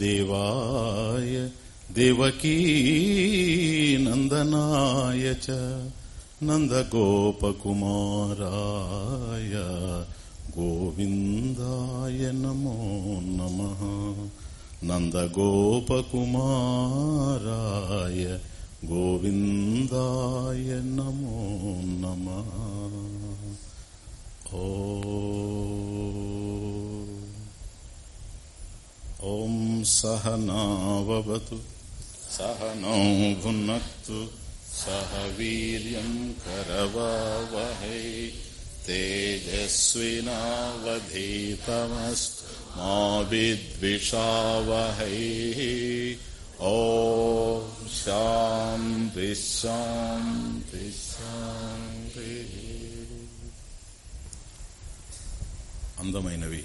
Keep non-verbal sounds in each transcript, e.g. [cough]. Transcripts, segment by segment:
वासुदेवाय देवकी नन्दनाय च नन्दगोपकुमाराय गोविन्दाय नमो नमः नन्दगोपकुमाराय गोविन्दाय नमो नमः ॐ सहनावतु सहनौ भुनक्तु सह वीर्यम् करवावहै तेजस्विनावधीतमस्तु मा विद्विषावहै ॐ शान्ति शान्ति शान्तिः అందమైనవి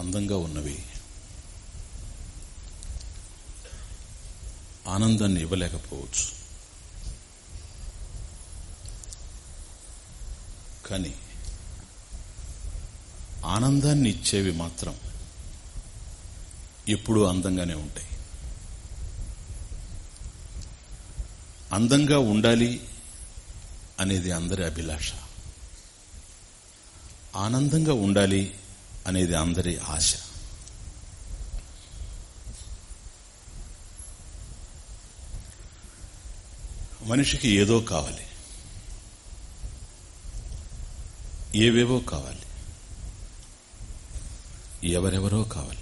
అందంగా ఉన్నవి ఆనందాన్ని ఇవ్వలేకపోవచ్చు. కానీ ఆనందాన్ని ఇచ్చేవి మాత్రం ఎప్పుడూ అందంగానే ఉంటాయి. అందంగా ఉండాలి అనేది అందరి అభిలాష. ఆనందంగా ఉండాలి అనేది అందరి ఆశ. మనిషికి ఏదో కావాలి. ఏవేవో కావాలి. ఎవరెవరో కావాలి.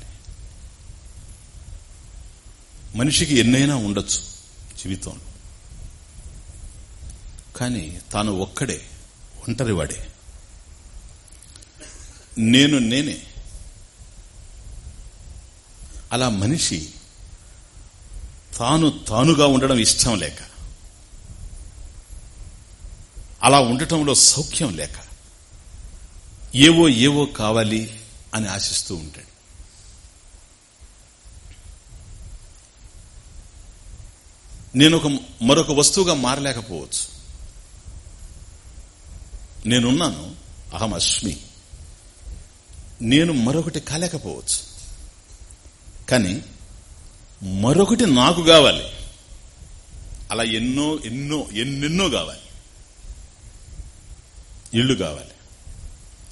మనిషికి ఎన్నైనా ఉండొచ్చు జీవితంలో. కానీ తాను ఒక్కడే ఒంటరివాడే. నేను నేనే. అలా మనిషి తాను తానుగా ఉండడం ఇష్టం లేక అలా ఉండటంలో సౌఖ్యం లేక ఏవో ఏవో కావాలి అని ఆశిస్తూ ఉంటాడు. నేను ఒక మరొక వస్తువుగా మారలేకపోవచ్చు. నేనున్నాను అహం అశ్మి నేను మరొకటి కాలేకపోవచ్చు. కానీ మరొకటి నాకు కావాలి. అలా ఎన్నో ఎన్నో ఎన్నెన్నో కావాలి. ఇళ్ళు కావాలి.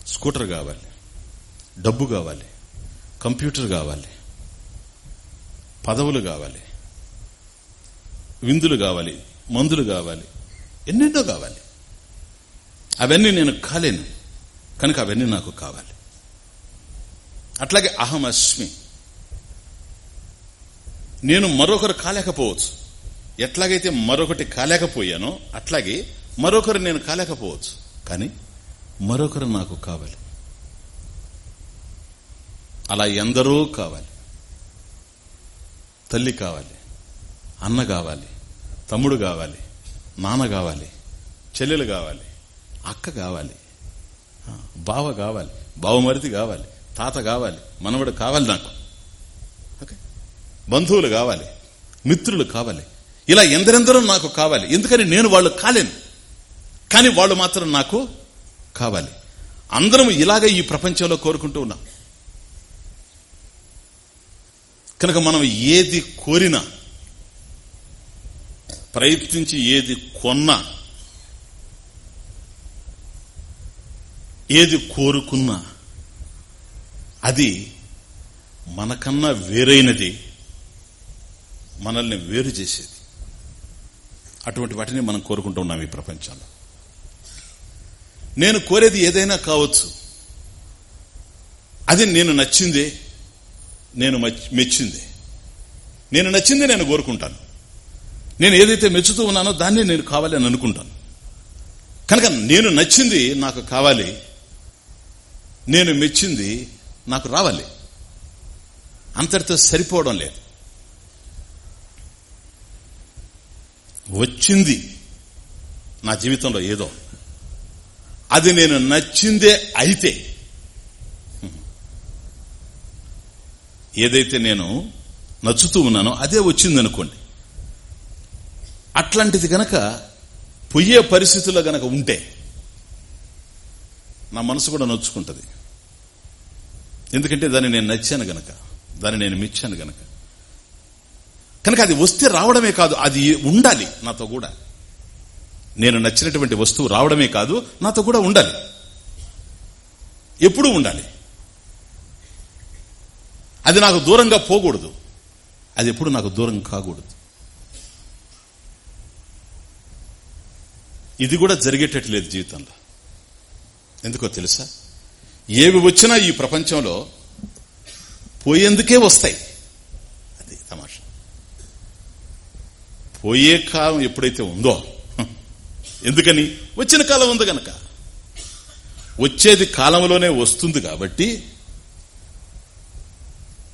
స్కూటర్ కావాలి. డబ్బు కావాలి. కంప్యూటర్ కావాలి. పదవులు కావాలి. విందులు కావాలి. మందులు కావాలి. ఎన్నెన్నో కావాలి. అవన్నీ నేను కాలేను. కనుక అవన్నీ నాకు కావాలి. అట్లాగే అహం అస్మి నేను మరొకరు కాలేకపోవచ్చు. ఎట్లాగైతే మరొకటి కాలేకపోయానో అట్లాగే మరొకరు నేను కాలేకపోవచ్చు. కానీ మరొకరు నాకు కావాలి. అలా ఎందరో కావాలి. తల్లి కావాలి. అన్న కావాలి. తమ్ముడు కావాలి. నాన్న కావాలి. చెల్లెలు కావాలి. అక్క కావాలి. బావ కావాలి. బావమరిది కావాలి. తాత కావాలి. మనవడు కావాలి నాకు. ఓకే? బంధువులు కావాలి. మిత్రులు కావాలి. ఇలా ఎందరెందరో నాకు కావాలి. ఎందుకని నేను వాళ్ళు కాలేను. కానీ వాళ్ళు మాత్రం నాకు కావాలి. అందరం ఇలాగే ఈ ప్రపంచంలో కోరుకుంటూ ఉన్నాం. కనుక మనం ఏది కోరినా ప్రయత్నించి ఏది కొన్నా ఏది కోరుకున్నా అది మనకన్నా వేరైనది మనల్ని వేరు చేసేది. అటువంటి వాటిని మనం కోరుకుంటూ ఉన్నాం ఈ ప్రపంచంలో. నేను కోరేది ఏదైనా కావచ్చు. అది నేను నచ్చిందే నేను మెచ్చిందే. నేను నచ్చిందే నేను కోరుకుంటాను. నేను ఏదైతే మెచ్చుతూ ఉన్నానో దాన్ని నేను కావాలి అని అనుకుంటాను. కనుక నేను నచ్చింది నాకు కావాలి నేను మెచ్చింది నాకు రావాలి. అంతటితో సరిపోవడం లేదు. వచ్చింది నా జీవితంలో ఏదో. అది నేను నచ్చిందే అయితే. ఏదైతే నేను నచ్చుతూ ఉన్నానో అదే వచ్చిందనుకోండి. అట్లాంటిది గనక పొయ్యే పరిస్థితుల్లో గనక ఉంటే నా మనసు కూడా నొచ్చుకుంటుంది. ఎందుకంటే దాన్ని నేను నచ్చాను గనక దాన్ని నేను మెచ్చాను గనక. కనుక అది వస్తే రావడమే కాదు అది ఉండాలి నాతో కూడా. నేను నచ్చినటువంటి వస్తువు రావడమే కాదు నాతో కూడా ఉండాలి. ఎప్పుడూ ఉండాలి. అది నాకు దూరంగా పోకూడదు. అది ఎప్పుడు నాకు దూరం కాకూడదు. ఇది కూడా జరిగేటట్లేదు జీవితంలో. ఎందుకో తెలుసా? ఏవి వచ్చినా ఈ ప్రపంచంలో పోయేందుకే వస్తాయి. అది తమాషా. పోయే కాలం ఎప్పుడైతే ఉందో ఎందుకని? వచ్చిన కాలం ఉంది గనక. వచ్చేది కాలంలోనే వస్తుంది కాబట్టి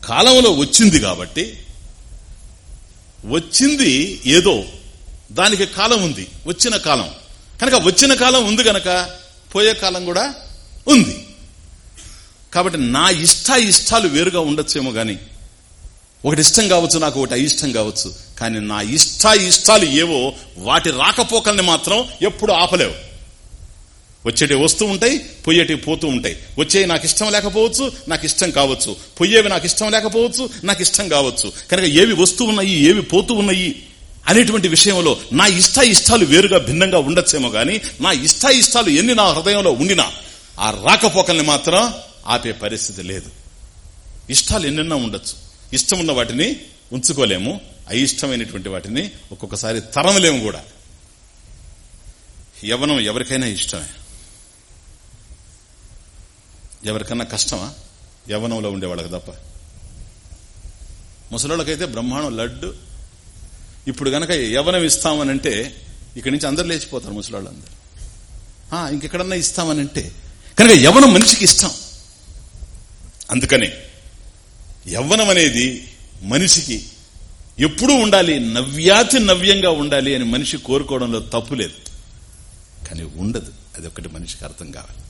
కాలంలో వచ్చింది కాబట్టి వచ్చింది ఏదో దానికి కాలం ఉంది వచ్చిన కాలం. కనుక వచ్చిన కాలం ఉంది గనక పోయే కాలం కూడా ఉంది. కాబట్టి నా ఇష్ట ఇష్టాలు వేరుగా ఉండొచ్చేమో గాని ఒకటి ఇష్టం కావచ్చు నాకు ఒకటి అయిష్టం కావచ్చు. కానీ నా ఇష్ట ఇష్టాలు ఏవో వాటి రాకపోకల్ని మాత్రం ఎప్పుడు ఆపలేవు. వచ్చేటి వస్తూ ఉంటాయి పొయ్యేటివి పోతూ ఉంటాయి. వచ్చేవి నాకు ఇష్టం లేకపోవచ్చు నాకు ఇష్టం కావచ్చు. పొయ్యేవి నాకు ఇష్టం లేకపోవచ్చు నాకు ఇష్టం కావచ్చు. కనుక ఏవి వస్తూ ఉన్నాయి ఏవి పోతూ ఉన్నాయి అనేటువంటి విషయంలో నా ఇష్ట ఇష్టాలు వేరుగా భిన్నంగా ఉండొచ్చేమో గాని నా ఇష్ట ఇష్టాలు ఎన్ని నా హృదయంలో ఉండినా ఆ రాకపోకల్ని మాత్రం ఆపే పరిస్థితి లేదు. ఇష్టాలు ఎన్నెన్నో ఉండొచ్చు. ఇష్టం ఉన్న వాటిని ఉంచుకోలేము అయిష్టమైనటువంటి వాటిని ఒక్కొక్కసారి తరమలేము కూడా. యవనం ఎవరికైనా ఇష్టమే. ఎవరికన్నా కష్టమా? యవనంలో ఉండేవాళ్ళకి తప్ప. ముసలోళ్ళకైతే బ్రహ్మాండం లడ్డు. ఇప్పుడు గనక యవనం ఇస్తామనంటే ఇక్కడి నుంచి అందరు లేచిపోతారు ముసలాళ్ళందరూ. ఇంకెక్కడన్నా ఇస్తామనంటే. కనుక యవనం మనిషికి ఇష్టం. అందుకనే యవ్వనం అనేది మనిషికి ఎప్పుడూ ఉండాలి నవ్యాతి నవ్యంగా ఉండాలి అని మనిషి కోరుకోవడంలో తప్పు లేదు. కానీ ఉండదు. అది ఒకటి మనిషికి అర్థం కావాలి.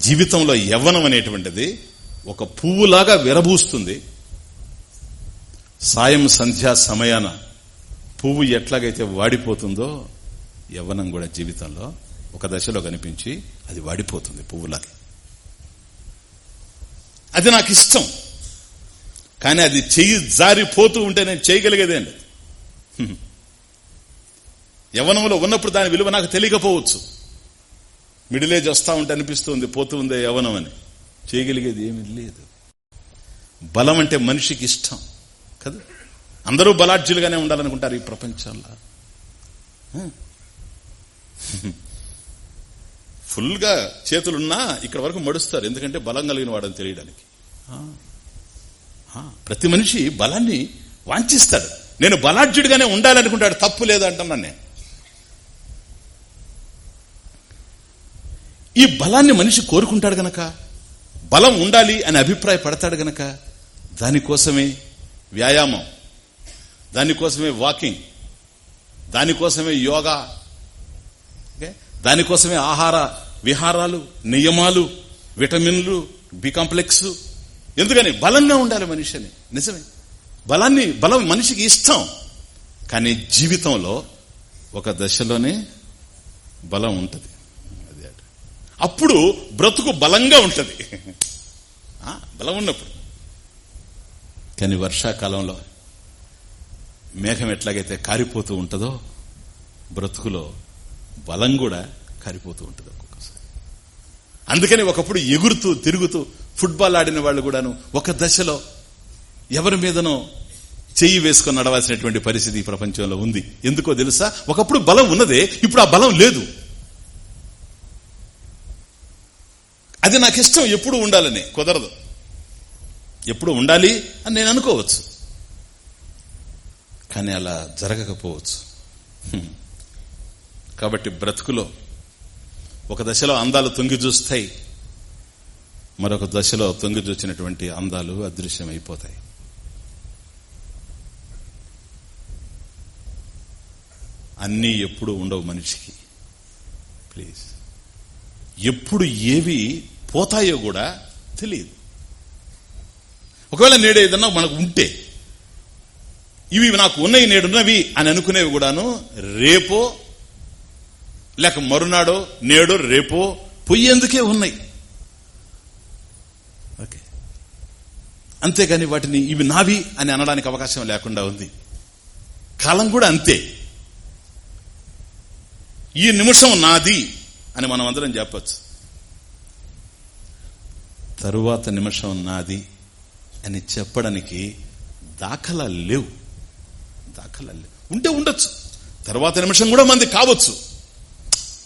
జీవితంలో యవ్వనం అనేటువంటిది ఒక పువ్వులాగా విరబూస్తుంది సాయం సంధ్యా సమయాన పువ్వు ఎట్లాగైతే వాడిపోతుందో యవ్వనం కూడా జీవితంలో ఒక దశలో కనిపించి అది వాడిపోతుంది పువ్వులాగా. అది నాకు ఇష్టం. కానీ అది చెయ్యి జారిపోతూ ఉంటే నేను చేయగలిగేదే అండి యవనంలో ఉన్నప్పుడు దాని విలువ నాకు తెలియకపోవచ్చు. మిడిల్ ఏజ్ వస్తా ఉంటే అనిపిస్తుంది పోతూ ఉందే యవనం అని. చేయగలిగేది ఏమీ లేదు. బలం అంటే మనిషికి ఇష్టం కదా? అందరూ బలార్జులుగానే ఉండాలనుకుంటారు ఈ ప్రపంచంలో. ఫుల్గా చేతులున్నా ఇక్కడ వరకు మడుస్తారు. ఎందుకంటే బలం కలిగిన వాడని తెలియడానికి. ప్రతి మనిషి బలాన్ని వాంఛిస్తాడు. నేను బలాఢ్యుడిగానే ఉండాలనుకుంటాడు. తప్పు లేదంటున్నాను నేను. ఈ బలాన్ని మనిషి కోరుకుంటాడు గనక బలం ఉండాలి అని అభిప్రాయపడతాడు గనక దానికోసమే వ్యాయామం దానికోసమే వాకింగ్ దానికోసమే యోగా దానికోసమే ఆహార విహారాలు నియమాలు విటమిన్లు బి కాంప్లెక్స్. ఎందుకని? బలంగా ఉండాలి మనిషిని. నిజమే. బలాన్ని బలం మనిషికి ఇష్టం. కానీ జీవితంలో ఒక దశలోనే బలం ఉంటుంది. అది అప్పుడు బ్రతుకు బలంగా ఉంటుంది. బలం ఉన్నప్పుడు. కానీ వర్షాకాలంలో మేఘం ఎట్లాగైతే కారిపోతూ ఉంటుందో బ్రతుకులో బలం కూడా కారిపోతూ ఉంటుంది. అందుకని ఒకప్పుడు ఎగురుతూ తిరుగుతూ ఫుట్బాల్ ఆడిన వాళ్ళు కూడాను ఒక దశలో ఎవరి మీదనో చెయ్యి వేసుకొని నడవాల్సినటువంటి పరిస్థితి ఈ ప్రపంచంలో ఉంది. ఎందుకో తెలుసా? ఒకప్పుడు బలం ఉన్నదే ఇప్పుడు ఆ బలం లేదు. అది నాకు ఇష్టం ఎప్పుడు ఉండాలని కుదరదు. ఎప్పుడు ఉండాలి అని నేను అనుకోవచ్చు. కానీ అలా జరగకపోవచ్చు. కాబట్టి బ్రతుకులో ఒక దశలో అందాలు తొంగి చూస్తాయి. మరొక దశలో తొంగి చూచినటువంటి అందాలు అదృశ్యమైపోతాయి. అన్నీ ఎప్పుడు ఉండవు మనిషికి. ప్లీజ్. ఎప్పుడు ఏవి పోతాయో కూడా తెలియదు. ఒకవేళ నేడు ఏదన్నా మనకు ఉంటే ఇవి నాకు ఉన్నాయి నేడున్నవి అని అనుకునేవి కూడాను రేపో లేక మరునాడో నేడో రేపో పొయ్యేందుకే ఉన్నాయి? ఓకే. అంతేగాని వాటిని ఇవి నావి అని అనడానికి అవకాశం లేకుండా ఉంది. కాలం కూడా అంతే. ఈ నిమిషం నాది అని మనం అందరం చెప్పచ్చు. తరువాత నిమిషం నాది అని చెప్పడానికి దాఖలా లేవు. దాఖలా లేవు. ఉంటే ఉండొచ్చు. తర్వాత నిమిషం కూడా మంది కావచ్చు.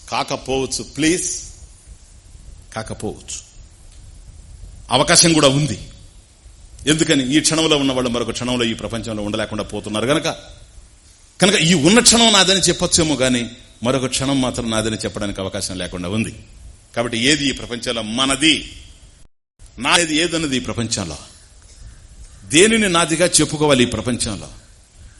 కాకపోవచ్చు ప్లీజ్. కాకపోవచ్చు. అవకాశం కూడా ఉంది. ఎందుకని? ఈ క్షణంలో ఉన్న వాళ్ళు మరొక క్షణంలో ఈ ప్రపంచంలో ఉండలేకుండా పోతున్నారు గనక. కనుక ఈ ఉన్న క్షణం నాదని చెప్పొచ్చేమో గాని మరొక క్షణం మాత్రం నాదని చెప్పడానికి అవకాశం లేకుండా ఉంది. కాబట్టి ఏది ఈ ప్రపంచంలో మనది? నాది ఏదన్నది ఈ ప్రపంచంలో? దేనిని నాదిగా చెప్పుకోవాలి ఈ ప్రపంచంలో?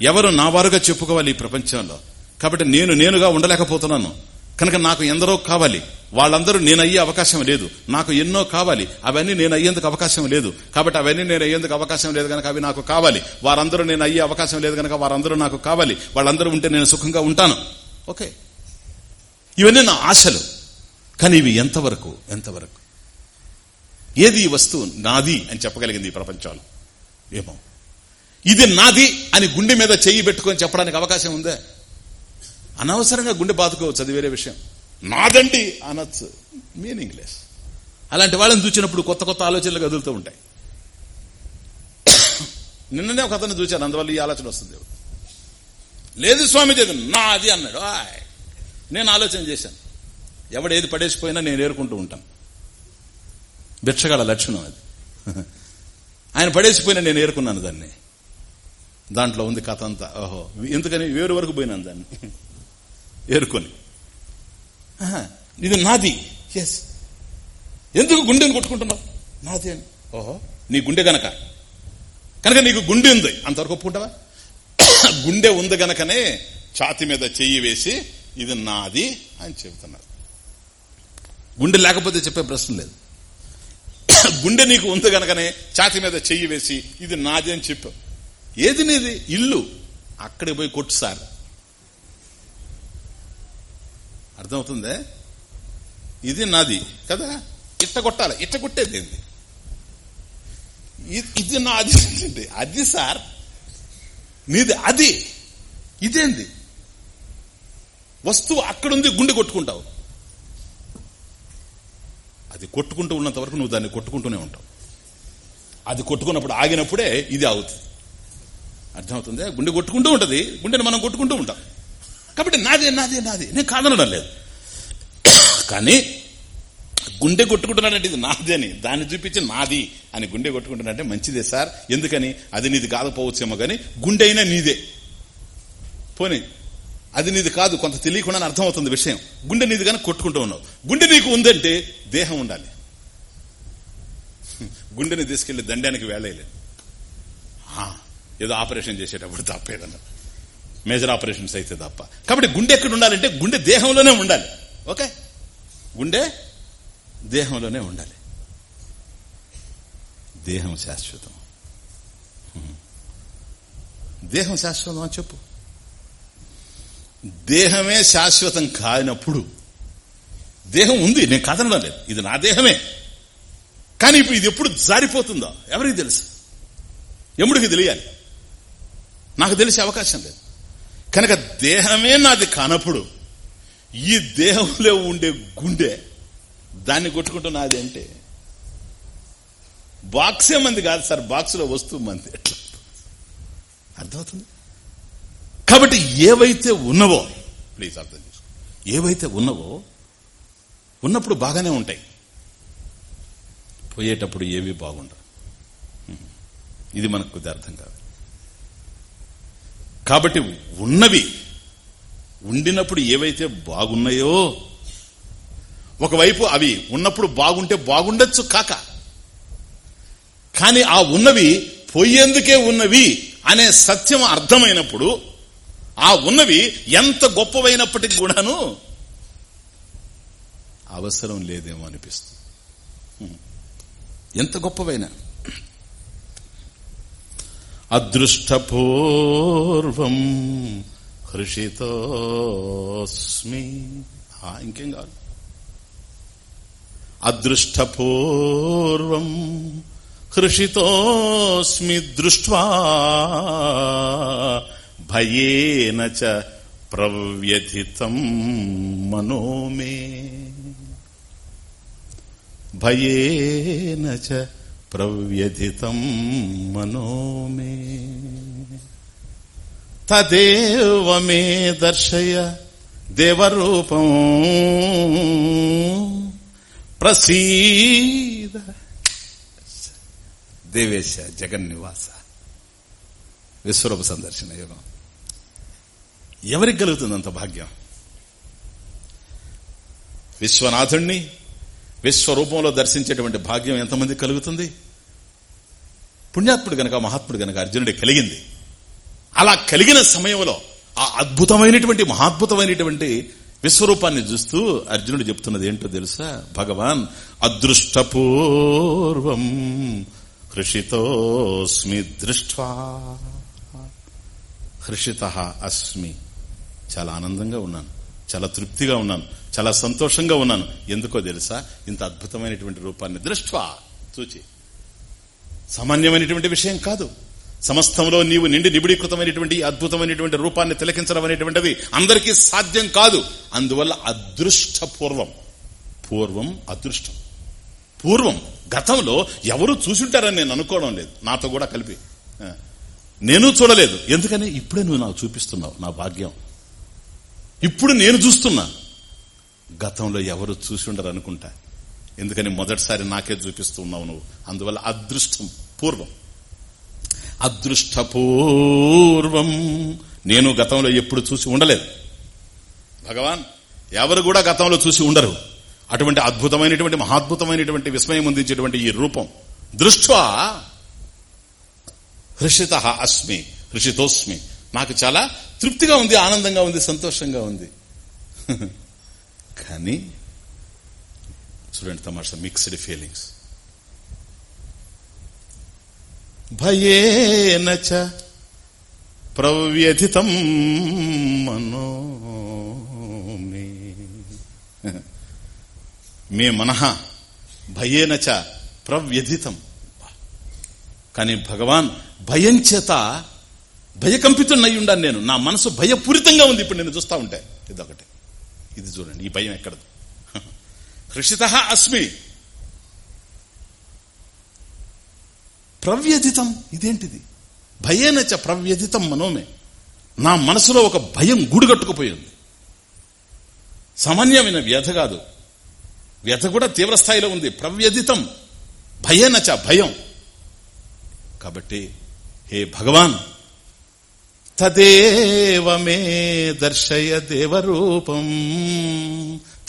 ఎవరు నా వారుగా చెప్పుకోవాలి ఈ ప్రపంచంలో? కాబట్టి నేను నేనుగా ఉండలేకపోతున్నాను. కనుక నాకు ఎందరో కావాలి. వాళ్ళందరూ నేను అయ్యే అవకాశం లేదు. నాకు ఎన్నో కావాలి. అవన్నీ నేను అయ్యేందుకు అవకాశం లేదు. కాబట్టి అవన్నీ నేను అయ్యేందుకు అవకాశం లేదు కనుక అవి నాకు కావాలి. వారందరూ నేను అయ్యే అవకాశం లేదు కనుక వారందరూ నాకు కావాలి. వాళ్ళందరూ ఉంటే నేను సుఖంగా ఉంటాను. ఓకే. ఇవన్నీ నా ఆశలు. కానీ ఇవి ఎంతవరకు? ఎంతవరకు? ఏది ఈ వస్తువు నాది అని చెప్పగలిగింది ఈ ప్రపంచంలో? ఏమో. ఇది నాది అని గుండె మీద చెయ్యి పెట్టుకొని చెప్పడానికి అవకాశం ఉందే? అనవసరంగా గుండె బాదుకోవచ్చు అది వేరే విషయం. నాదండి అనొచ్చు. మీనింగ్ లెస్ అలాంటి వాళ్ళని చూసినప్పుడు కొత్త కొత్త ఆలోచనలు కదులుతూ ఉంటాయి. నిన్ననే ఒక అతను చూశాను అందువల్ల ఈ ఆలోచన వస్తుంది. లేదు స్వామిజీ అది నాది అన్నాడు. నేను ఆలోచన చేశాను. ఎవడేది ఏది పడేసిపోయినా నేను ఏరుకుంటూ ఉంటాను. భిక్షగాడ లక్షణం అది. ఆయన పడేసిపోయినా నేను ఏరుకున్నాను దాన్ని. దాంట్లో ఉంది కథ అంతా. ఓహో ఎందుకని వేరు వరకు పోయినాను దాన్ని. ఏరుకొని. ఇది నాది. ఎస్ ఎందుకు గుండెని కొట్టుకుంటున్నావు? నాది అని ఓహో నీ గుండె గనక. కనుక నీకు గుండె ఉంది. అంతవరకు ఒప్పుకుంటావా? [coughs] గుండె ఉంది గనకనే ఛాతి మీద చెయ్యి వేసి ఇది నాది అని చెబుతున్నారు. గుండె లేకపోతే చెప్పే ప్రశ్న లేదు. [coughs] గుండె నీకు ఉంది గనకనే ఛాతి మీద చెయ్యి వేసి ఇది నాది అని చెప్పావు ఏది నీది? ఇల్లు. అక్కడికి పోయి కొట్టు సార్. అర్థమవుతుందే? ఇది నాది కదా? ఇట్ట కొట్టాలి ఇట్ట కొట్టేది ఏంది? ఇది నాది అంటే అది సార్ నీది అది. ఇదేంది? వస్తువు అక్కడుంది గుండె కొట్టుకుంటావు. అది కొట్టుకుంటూ ఉన్నంత వరకు నువ్వు దాన్ని కొట్టుకుంటూనే ఉంటావు. అది కొట్టుకున్నప్పుడు ఆగినప్పుడే ఇది అవుతుంది. అర్థమవుతుంది? గుండె కొట్టుకుంటూ ఉంటుంది. గుండెని మనం కొట్టుకుంటూ ఉంటాం. కాబట్టి నాదే నాదే నాదే. నేను కాదనడం లేదు. కానీ గుండె కొట్టుకుంటున్నాడంటే ఇది నాది అని దాన్ని చూపించి నాది అని గుండె కొట్టుకుంటున్నాడంటే మంచిదే సార్. ఎందుకని? అది నీది కాకపోవచ్చేమో కానీ గుండె అయినా నీదే. పోనీ అది నీది కాదు కొంత తెలియకుండా అర్థమవుతుంది విషయం. గుండె నీది కానీ కొట్టుకుంటూ ఉన్నావు. గుండె నీకు ఉందంటే దేహం ఉండాలి. గుండెని తీసుకెళ్ళి దండానికి వేళ ఏదో ఆపరేషన్ చేసేటప్పుడు తప్పేదన్నా మేజర్ ఆపరేషన్స్ అయితే తప్ప. కాబట్టి గుండె ఎక్కడ ఉండాలంటే గుండె దేహంలోనే ఉండాలి. ఓకే? గుండె దేహంలోనే ఉండాలి. దేహం శాశ్వతం. దేహం శాశ్వతం అని చెప్పు. దేహమే శాశ్వతం కానప్పుడు దేహం ఉంది నేను కాదనడం లేదు. ఇది నా దేహమే. కానీ ఇప్పుడు ఇది ఎప్పుడు జారిపోతుందో ఎవరికి తెలుసు? ఎముడికి తెలియాలి. నాకు తెలిసే అవకాశం లేదు. కనుక దేహమే నాది కానప్పుడు ఈ దేహంలో ఉండే గుండె దాన్ని కొట్టుకుంటూ నాది అంటే? బాక్సే మంది కాదు సార్ బాక్స్లో వస్తువు మంది. ఎట్లా? అర్థమవుతుంది? కాబట్టి ఏవైతే ఉన్నవో ప్లీజ్ అర్థం చేసుకో. ఏవైతే ఉన్నవో ఉన్నప్పుడు బాగానే ఉంటాయి. పోయేటప్పుడు ఏవి బాగుండవు. ఇది మనకు కొద్ది అర్థం కాదు కాబట్టి ఉన్నవి ఉండినప్పుడు ఏవైతే బాగున్నాయో ఒకవైపు అవి ఉన్నప్పుడు బాగుంటే బాగుండొచ్చు కాక. కానీ ఆ ఉన్నవి పోయేందుకే ఉన్నవి అనే సత్యం అర్థమైనప్పుడు ఆ ఉన్నవి ఎంత గొప్పవైనప్పటికి కూడాను అవసరం లేదేమో అనిపిస్తుంది. ఎంత గొప్పవైన అదృష్టపూర్వం హృషితోస్మి. ఇంకేం కాదు అదృష్టపూర్వం హృషితోస్మి దృష్ట్వా భయేన చ ప్రవ్యథితం మనోమే. భయేన చ ప్రవ్యథితం మనో మే తదేవ మే దర్శయ దేవరూపం ప్రసీద దేవేశ జగన్నివాస విశ్వరూప సందర్శన యోగం ఎవరికి కలుగుతుంది అంత భాగ్యం? విశ్వనాథుణ్ణి విశ్వరూపంలో దర్శించేటువంటి భాగ్యం ఎంతమంది కలుగుతుంది? పుణ్యాత్ముడు గనక మహాత్ముడు గనక అర్జునుడి కలిగింది. అలా కలిగిన సమయంలో ఆ అద్భుతమైనటువంటి మహాద్భుతమైనటువంటి విశ్వరూపాన్ని చూస్తూ అర్జునుడు చెప్తున్నది ఏంటో తెలుసా? భగవాన్ అదృష్టపూర్వం హృషితోస్మి దృష్ట్వా. హృషిత అస్మి. చాలా ఆనందంగా ఉన్నాను. చాలా తృప్తిగా ఉన్నాను. చాలా సంతోషంగా ఉన్నాను. ఎందుకో తెలుసా? ఇంత అద్భుతమైనటువంటి రూపాన్ని దృష్ట్వా చూచి. సామాన్యమైనటువంటి విషయం కాదు. సమస్తంలో నీవు నిండి నిబిడీకృతమైనటువంటి అద్భుతమైనటువంటి రూపాన్ని తిలకించడం అనేటువంటిది అందరికీ సాధ్యం కాదు. అందువల్ల అదృష్టపూర్వం. పూర్వం పూర్వం అదృష్టం. పూర్వం గతంలో ఎవరు చూసుంటారని నేను అనుకోవడం లేదు. నాతో కూడా కలిపి. నేను చూడలేదు. ఎందుకని? ఇప్పుడే నువ్వు నాకు చూపిస్తున్నావు నా భాగ్యం. ఇప్పుడు నేను చూస్తున్నా. గతంలో ఎవరు చూసి ఉండరు అనుకుంటా. ఎందుకని మొదటిసారి నాకే చూపిస్తూ ఉన్నావు నువ్వు. అందువల్ల అదృష్టం పూర్వం. అదృష్టపూర్వం నేను గతంలో ఎప్పుడు చూసి ఉండలేదు. భగవాన్ ఎవరు కూడా గతంలో చూసి ఉండరు. అటువంటి అద్భుతమైనటువంటి మహాద్భుతమైనటువంటి విస్మయం అందించేటువంటి ఈ రూపం. దృష్ట్యా హృషిత అస్మి హృషితోస్మి. నాకు చాలా తృప్తిగా ఉంది ఆనందంగా ఉంది సంతోషంగా ఉంది. కానీ చూడండి తమాషా మిక్స్డ్ ఫీలింగ్స్ భయేనచ చ ప్రవ్యథితం మనో మే. మనహ భయేన చ ప్రవ్యథితం కానీ భగవాన్ భయం చేత భయకంపితున్నయ్యుండాను నేను. నా మనసు భయపూరితంగా ఉంది ఇప్పుడు నేను చూస్తా ఉంటే. ఇదొకటి. ఇది చూడండి ఈ భయం ఎక్కడదు? హృషిత అస్మి. ప్రవ్యధితం ఇదేంటిది? భయేనచ ప్రవ్యధితం మనోమే. నా మనసులో ఒక భయం గూడుగట్టుకుపోయింది. సామాన్యమైన వ్యధ కాదు. వ్యధ కూడా తీవ్రస్థాయిలో ఉంది. ప్రవ్యధితం భయేనచ భయం. కాబట్టి హే భగవాన్ తదేవ మే దర్శయ దేవరూపం.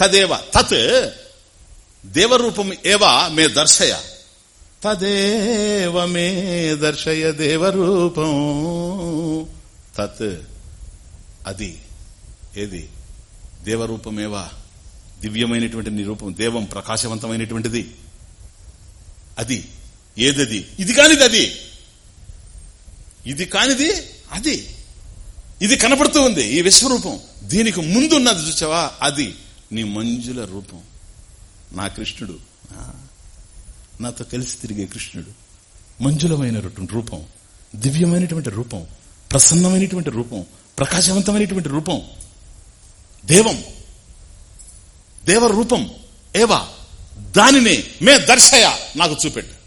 తదేవ తత్ దేవరూపం ఏవా మే దర్శయ. తదేవ మే దర్శయ దేవరూపం. తత్ అది ఏది? దేవరూపమేవా దివ్యమైనటువంటి నీ రూపం దేవం ప్రకాశవంతమైనటువంటిది. అది ఏదది? ఇది కానిది అది. ఇది కానిది అది. ఇది కనపడుతూ ఉంది. ఈ విశ్వరూపం. దీనికి ముందున్నది చూసావా? అది నీ మంజుల రూపం. నా కృష్ణుడు. నాతో కలిసి తిరిగే కృష్ణుడు. మంజులమైన రూపం. దివ్యమైనటువంటి రూపం. ప్రసన్నమైనటువంటి రూపం. ప్రకాశవంతమైనటువంటి రూపం. దేవం. దేవ రూపం ఏవా? దానిని మే దర్శయ నాకు చూపెట్టు.